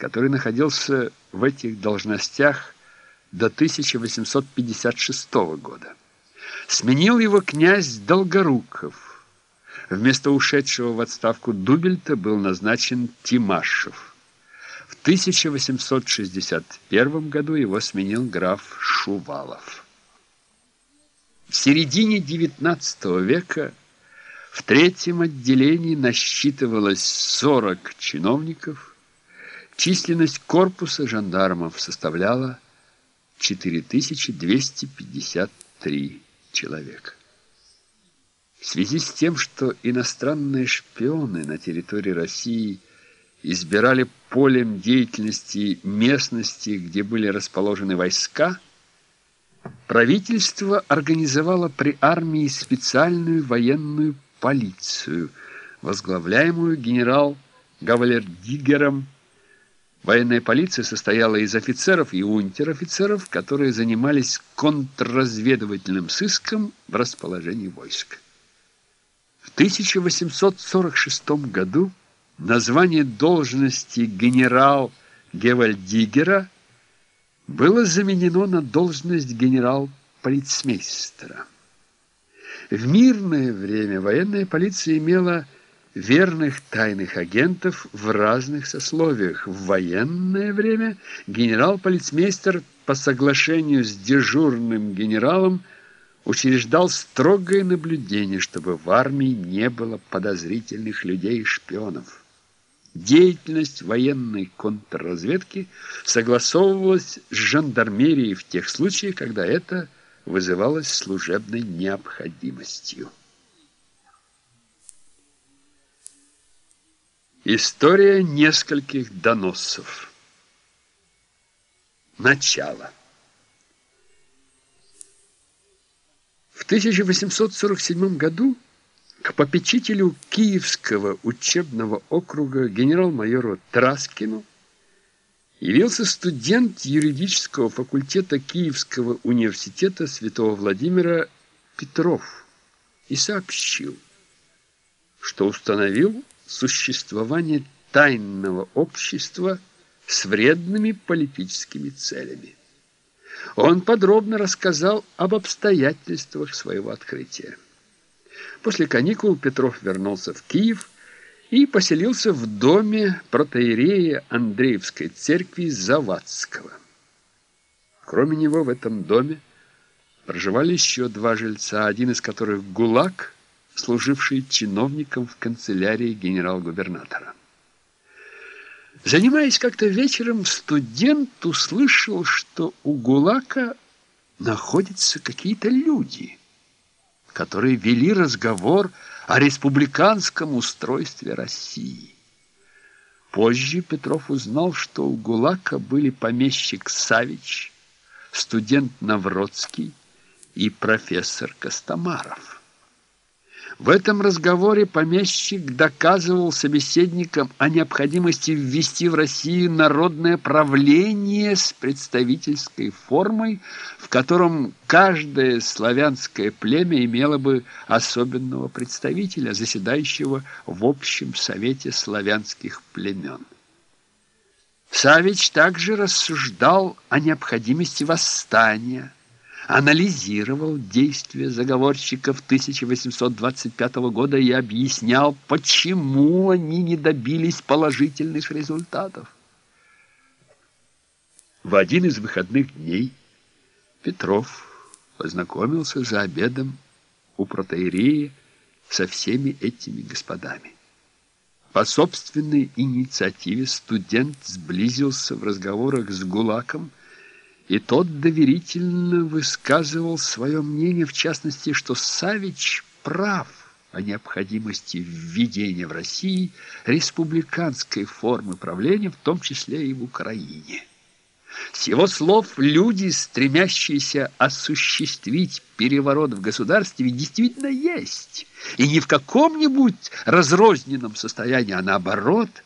который находился в этих должностях до 1856 года. Сменил его князь Долгоруков. Вместо ушедшего в отставку Дубельта был назначен Тимашев. В 1861 году его сменил граф Шувалов. В середине XIX века в третьем отделении насчитывалось 40 чиновников, численность корпуса жандармов составляла 4253 человека. В связи с тем, что иностранные шпионы на территории России избирали полем деятельности местности, где были расположены войска, правительство организовало при армии специальную военную полицию, возглавляемую генерал Гавалердигером Военная полиция состояла из офицеров и унтер-офицеров, которые занимались контрразведывательным сыском в расположении войск. В 1846 году название должности генерал Гевальдигера было заменено на должность генерал-полицмейстера. В мирное время военная полиция имела верных тайных агентов в разных сословиях. В военное время генерал-полицмейстер по соглашению с дежурным генералом учреждал строгое наблюдение, чтобы в армии не было подозрительных людей и шпионов. Деятельность военной контрразведки согласовывалась с жандармерией в тех случаях, когда это вызывалось служебной необходимостью. История нескольких доносов. Начало. В 1847 году к попечителю Киевского учебного округа генерал-майору Траскину явился студент юридического факультета Киевского университета святого Владимира Петров и сообщил, что установил существование тайного общества с вредными политическими целями. Он подробно рассказал об обстоятельствах своего открытия. После каникул Петров вернулся в Киев и поселился в доме протоиерея Андреевской церкви Завадского. Кроме него в этом доме проживали еще два жильца, один из которых ГУЛАГ – служивший чиновником в канцелярии генерал-губернатора. Занимаясь как-то вечером, студент услышал, что у Гулака находятся какие-то люди, которые вели разговор о республиканском устройстве России. Позже Петров узнал, что у Гулака были помещик Савич, студент Навродский и профессор Костомаров. В этом разговоре помещик доказывал собеседникам о необходимости ввести в Россию народное правление с представительской формой, в котором каждое славянское племя имело бы особенного представителя, заседающего в общем совете славянских племен. Савич также рассуждал о необходимости восстания, анализировал действия заговорщиков 1825 года и объяснял, почему они не добились положительных результатов. В один из выходных дней Петров познакомился за обедом у протеерея со всеми этими господами. По собственной инициативе студент сблизился в разговорах с Гулаком и тот доверительно высказывал свое мнение, в частности, что Савич прав о необходимости введения в России республиканской формы правления, в том числе и в Украине. С его слов, люди, стремящиеся осуществить переворот в государстве, действительно есть. И не в каком-нибудь разрозненном состоянии, а наоборот –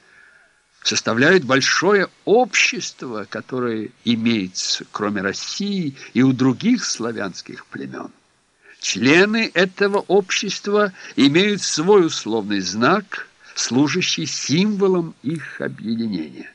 составляют большое общество, которое имеется, кроме России, и у других славянских племен. Члены этого общества имеют свой условный знак, служащий символом их объединения.